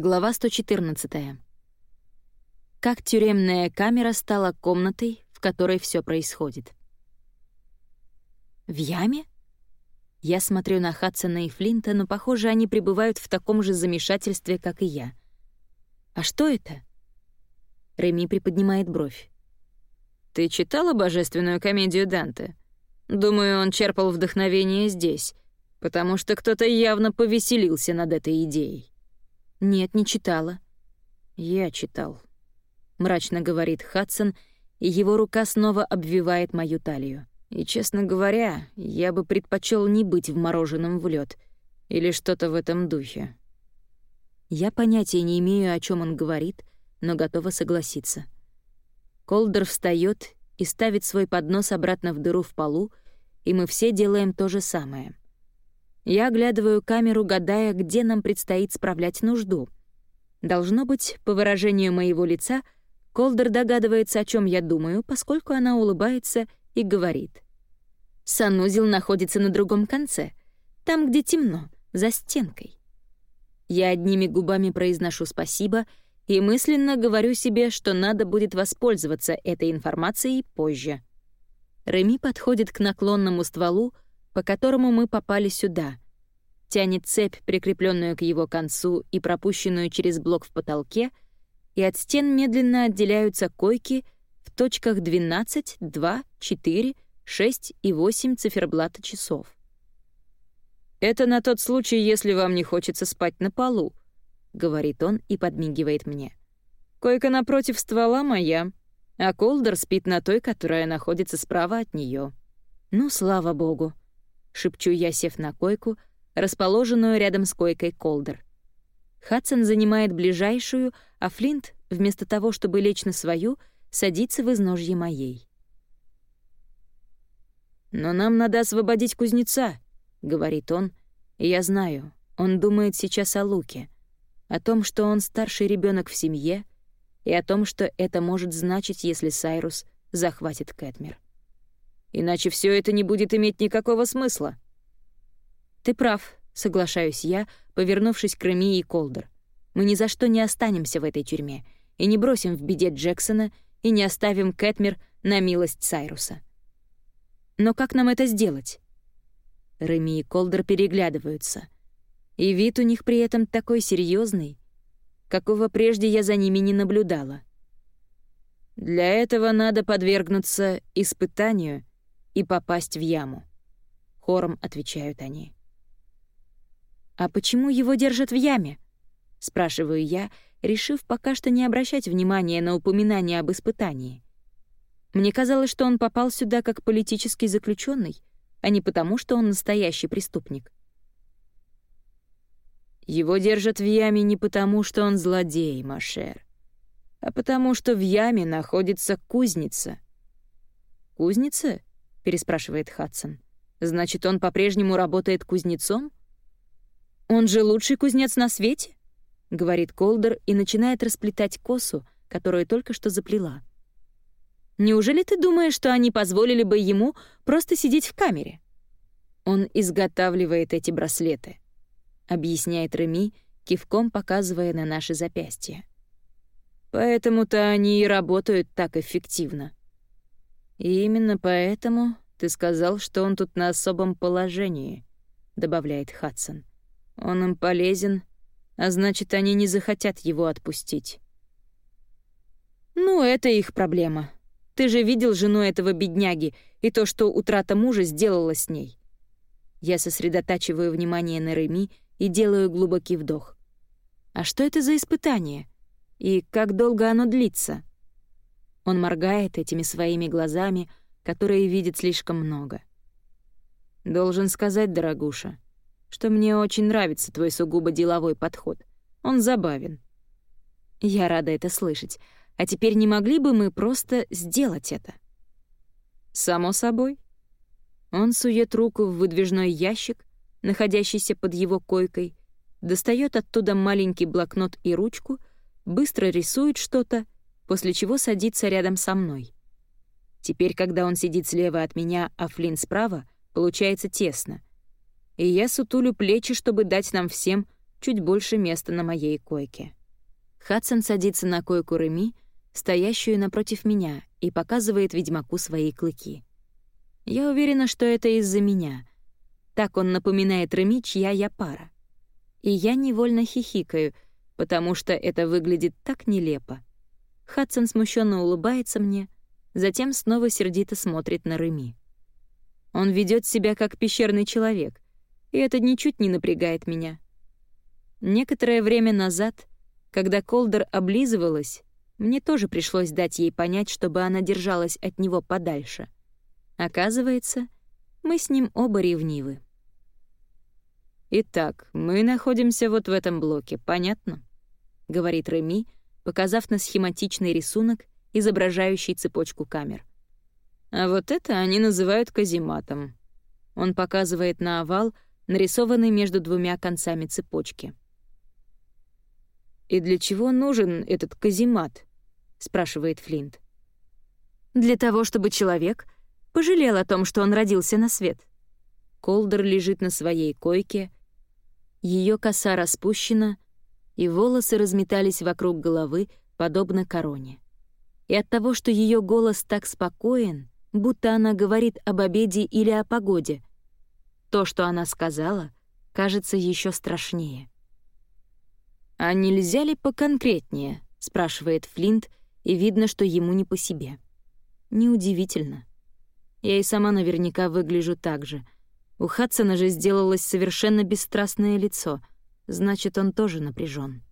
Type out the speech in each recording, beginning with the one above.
Глава 114. Как тюремная камера стала комнатой, в которой все происходит. В яме? Я смотрю на Хадсона и Флинта, но, похоже, они пребывают в таком же замешательстве, как и я. А что это? Реми приподнимает бровь. Ты читала божественную комедию Данте? Думаю, он черпал вдохновение здесь, потому что кто-то явно повеселился над этой идеей. Нет, не читала. Я читал. Мрачно говорит Хадсон, и его рука снова обвивает мою талию. И, честно говоря, я бы предпочел не быть вмороженным в лед или что-то в этом духе. Я понятия не имею, о чем он говорит, но готова согласиться. Колдер встает и ставит свой поднос обратно в дыру в полу, и мы все делаем то же самое. Я оглядываю камеру, гадая, где нам предстоит справлять нужду. Должно быть, по выражению моего лица, Колдер догадывается, о чем я думаю, поскольку она улыбается и говорит. Санузел находится на другом конце, там, где темно, за стенкой. Я одними губами произношу «спасибо» и мысленно говорю себе, что надо будет воспользоваться этой информацией позже. Реми подходит к наклонному стволу, по которому мы попали сюда, тянет цепь, прикрепленную к его концу и пропущенную через блок в потолке, и от стен медленно отделяются койки в точках 12, 2, 4, 6 и 8 циферблата часов. «Это на тот случай, если вам не хочется спать на полу», — говорит он и подмигивает мне. «Койка напротив ствола моя, а Колдер спит на той, которая находится справа от нее. «Ну, слава богу», — шепчу я, сев на койку, расположенную рядом с койкой Колдер. Хадсон занимает ближайшую, а Флинт, вместо того, чтобы лечь на свою, садится в изножье моей. «Но нам надо освободить кузнеца», — говорит он, я знаю, он думает сейчас о Луке, о том, что он старший ребенок в семье, и о том, что это может значить, если Сайрус захватит Кэтмер. Иначе все это не будет иметь никакого смысла. «Ты прав», — соглашаюсь я, повернувшись к Реми и Колдер. «Мы ни за что не останемся в этой тюрьме и не бросим в беде Джексона и не оставим Кэтмер на милость Сайруса». «Но как нам это сделать?» Реми и Колдер переглядываются. И вид у них при этом такой серьезный, какого прежде я за ними не наблюдала. Для этого надо подвергнуться испытанию и попасть в яму. Хором отвечают они. «А почему его держат в яме?» — спрашиваю я, решив пока что не обращать внимания на упоминание об испытании. Мне казалось, что он попал сюда как политический заключенный, а не потому, что он настоящий преступник. Его держат в яме не потому, что он злодей, Машер, а потому что в яме находится кузница. «Кузница?» — переспрашивает Хадсон. «Значит, он по-прежнему работает кузнецом?» «Он же лучший кузнец на свете?» — говорит Колдер и начинает расплетать косу, которую только что заплела. «Неужели ты думаешь, что они позволили бы ему просто сидеть в камере?» Он изготавливает эти браслеты —— объясняет Реми, кивком показывая на наши запястья. «Поэтому-то они и работают так эффективно. И именно поэтому ты сказал, что он тут на особом положении», — добавляет Хадсон. «Он им полезен, а значит, они не захотят его отпустить». «Ну, это их проблема. Ты же видел жену этого бедняги и то, что утрата мужа сделала с ней». Я сосредотачиваю внимание на Реми и делаю глубокий вдох. А что это за испытание? И как долго оно длится? Он моргает этими своими глазами, которые видят слишком много. Должен сказать, дорогуша, что мне очень нравится твой сугубо деловой подход. Он забавен. Я рада это слышать. А теперь не могли бы мы просто сделать это? Само собой. Он сует руку в выдвижной ящик, находящийся под его койкой, достает оттуда маленький блокнот и ручку, быстро рисует что-то, после чего садится рядом со мной. Теперь, когда он сидит слева от меня, а Флинн справа, получается тесно. И я сутулю плечи, чтобы дать нам всем чуть больше места на моей койке. Хадсон садится на койку Реми, стоящую напротив меня, и показывает ведьмаку свои клыки. Я уверена, что это из-за меня. Так он напоминает Реми, чья я пара. И я невольно хихикаю, потому что это выглядит так нелепо. Хадсон смущенно улыбается мне, затем снова сердито смотрит на Реми. Он ведет себя как пещерный человек, и это ничуть не напрягает меня. Некоторое время назад, когда Колдер облизывалась, мне тоже пришлось дать ей понять, чтобы она держалась от него подальше. Оказывается, мы с ним оба ревнивы. «Итак, мы находимся вот в этом блоке, понятно?» — говорит Реми, показав на схематичный рисунок, изображающий цепочку камер. «А вот это они называют казематом». Он показывает на овал, нарисованный между двумя концами цепочки. «И для чего нужен этот каземат?» — спрашивает Флинт. «Для того, чтобы человек пожалел о том, что он родился на свет». Колдер лежит на своей койке, ее коса распущена, и волосы разметались вокруг головы, подобно короне. И от того, что ее голос так спокоен, будто она говорит об обеде или о погоде, то, что она сказала, кажется еще страшнее. «А нельзя ли поконкретнее?» — спрашивает Флинт, и видно, что ему не по себе. Неудивительно. Я и сама наверняка выгляжу так же. У Хадсона же сделалось совершенно бесстрастное лицо, значит, он тоже напряжен.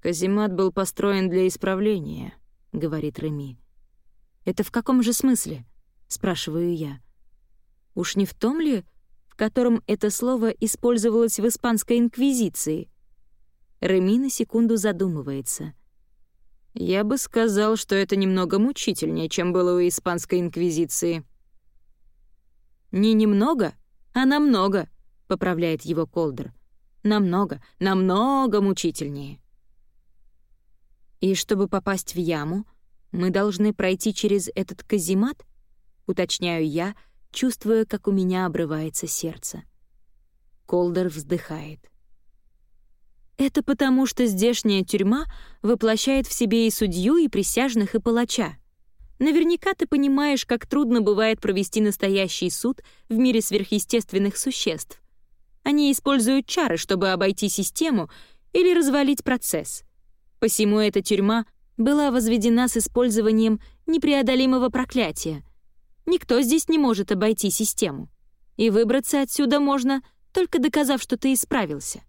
«Каземат был построен для исправления», — говорит Реми. «Это в каком же смысле?» — спрашиваю я. «Уж не в том ли, в котором это слово использовалось в Испанской Инквизиции?» Реми на секунду задумывается — я бы сказал, что это немного мучительнее, чем было у Испанской Инквизиции. «Не немного, а намного», — поправляет его Колдер. «Намного, намного мучительнее». «И чтобы попасть в яму, мы должны пройти через этот каземат?» — уточняю я, чувствуя, как у меня обрывается сердце. Колдер вздыхает. Это потому, что здешняя тюрьма воплощает в себе и судью, и присяжных, и палача. Наверняка ты понимаешь, как трудно бывает провести настоящий суд в мире сверхъестественных существ. Они используют чары, чтобы обойти систему или развалить процесс. Посему эта тюрьма была возведена с использованием непреодолимого проклятия. Никто здесь не может обойти систему. И выбраться отсюда можно, только доказав, что ты исправился.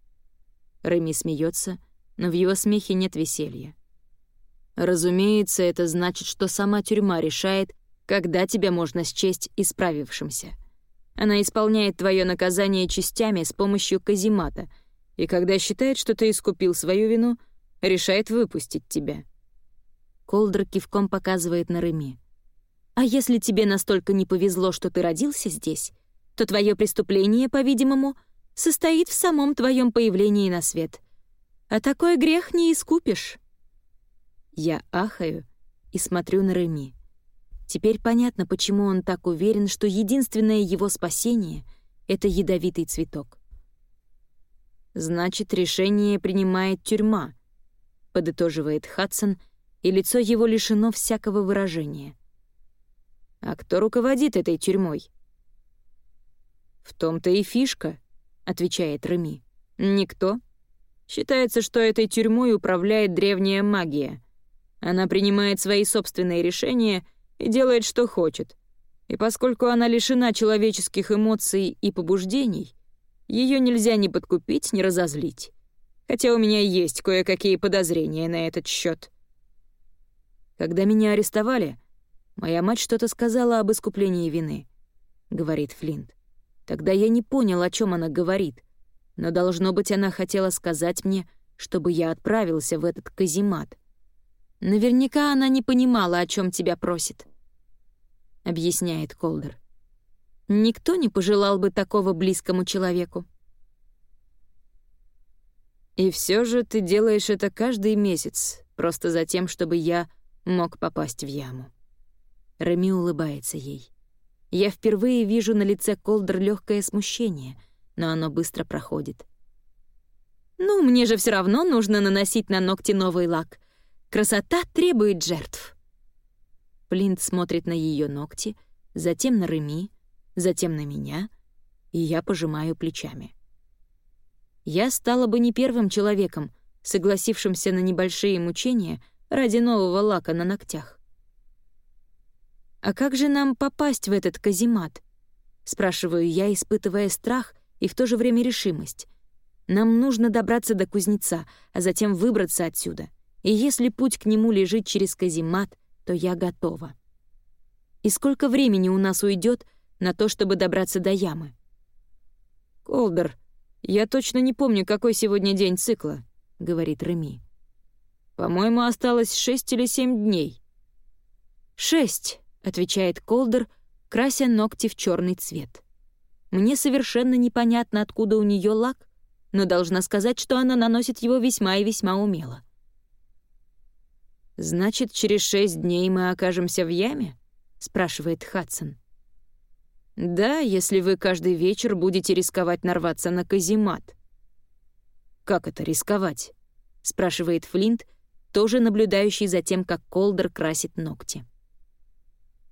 Реми смеется, но в его смехе нет веселья. Разумеется, это значит, что сама тюрьма решает, когда тебя можно счесть исправившимся. Она исполняет твое наказание частями с помощью каземата, и когда считает, что ты искупил свою вину, решает выпустить тебя. Колдер кивком показывает на Реми. «А если тебе настолько не повезло, что ты родился здесь, то твое преступление, по-видимому, — состоит в самом твоем появлении на свет. А такой грех не искупишь». Я ахаю и смотрю на Реми. Теперь понятно, почему он так уверен, что единственное его спасение — это ядовитый цветок. «Значит, решение принимает тюрьма», — подытоживает Хадсон, и лицо его лишено всякого выражения. «А кто руководит этой тюрьмой?» «В том-то и фишка», — отвечает Реми. «Никто. Считается, что этой тюрьмой управляет древняя магия. Она принимает свои собственные решения и делает, что хочет. И поскольку она лишена человеческих эмоций и побуждений, ее нельзя ни подкупить, ни разозлить. Хотя у меня есть кое-какие подозрения на этот счет. Когда меня арестовали, моя мать что-то сказала об искуплении вины, — говорит Флинт. Тогда я не понял, о чем она говорит, но, должно быть, она хотела сказать мне, чтобы я отправился в этот каземат. Наверняка она не понимала, о чем тебя просит, — объясняет Колдер. Никто не пожелал бы такого близкому человеку. И все же ты делаешь это каждый месяц, просто за тем, чтобы я мог попасть в яму. Реми улыбается ей. Я впервые вижу на лице Колдер легкое смущение, но оно быстро проходит. «Ну, мне же все равно нужно наносить на ногти новый лак. Красота требует жертв». Флинт смотрит на ее ногти, затем на Реми, затем на меня, и я пожимаю плечами. Я стала бы не первым человеком, согласившимся на небольшие мучения ради нового лака на ногтях. «А как же нам попасть в этот каземат?» — спрашиваю я, испытывая страх и в то же время решимость. «Нам нужно добраться до кузнеца, а затем выбраться отсюда. И если путь к нему лежит через каземат, то я готова. И сколько времени у нас уйдет на то, чтобы добраться до ямы?» «Колдер, я точно не помню, какой сегодня день цикла», — говорит Реми. «По-моему, осталось шесть или семь дней». «Шесть», — отвечает Колдер, крася ногти в черный цвет. Мне совершенно непонятно, откуда у нее лак, но должна сказать, что она наносит его весьма и весьма умело. «Значит, через шесть дней мы окажемся в яме?» — спрашивает Хадсон. «Да, если вы каждый вечер будете рисковать нарваться на каземат». «Как это рисковать?» — спрашивает Флинт, тоже наблюдающий за тем, как Колдер красит ногти.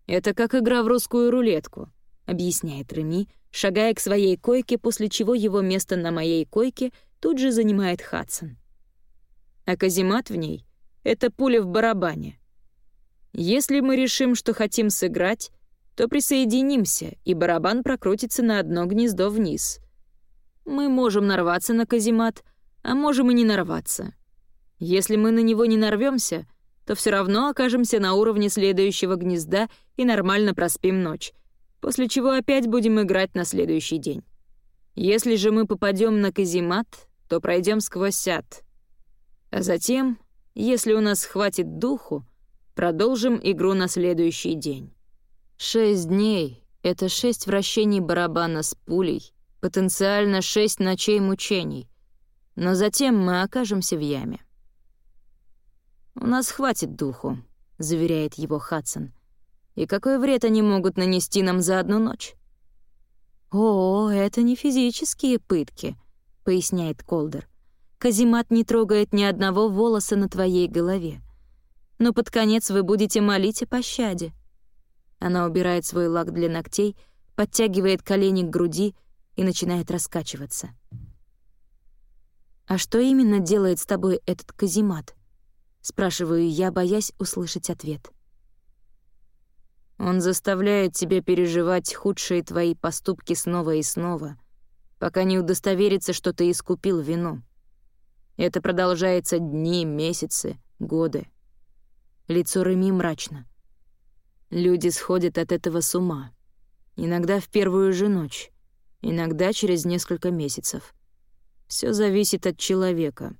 «Это как игра в русскую рулетку», — объясняет Реми, шагая к своей койке, после чего его место на моей койке тут же занимает Хадсон. А каземат в ней — это пуля в барабане. Если мы решим, что хотим сыграть, то присоединимся, и барабан прокрутится на одно гнездо вниз. Мы можем нарваться на каземат, а можем и не нарваться. Если мы на него не нарвемся, то все равно окажемся на уровне следующего гнезда и нормально проспим ночь, после чего опять будем играть на следующий день. Если же мы попадем на каземат, то пройдем сквозь ад. А затем, если у нас хватит духу, продолжим игру на следующий день. Шесть дней — это шесть вращений барабана с пулей, потенциально шесть ночей мучений. Но затем мы окажемся в яме. «У нас хватит духу», — заверяет его Хадсон. «И какой вред они могут нанести нам за одну ночь?» «О, это не физические пытки», — поясняет Колдер. «Казимат не трогает ни одного волоса на твоей голове. Но под конец вы будете молить о пощаде. Она убирает свой лак для ногтей, подтягивает колени к груди и начинает раскачиваться. «А что именно делает с тобой этот каземат?» — спрашиваю я, боясь услышать ответ. «Он заставляет тебя переживать худшие твои поступки снова и снова, пока не удостоверится, что ты искупил вину. Это продолжается дни, месяцы, годы». Лицо Реми мрачно. Люди сходят от этого с ума. Иногда в первую же ночь, иногда через несколько месяцев. Все зависит от человека.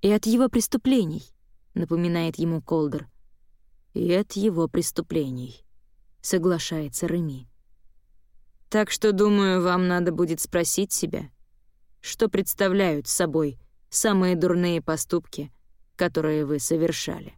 «И от его преступлений», — напоминает ему Колдер. «И от его преступлений», — соглашается Реми. «Так что, думаю, вам надо будет спросить себя, что представляют собой самые дурные поступки, которые вы совершали».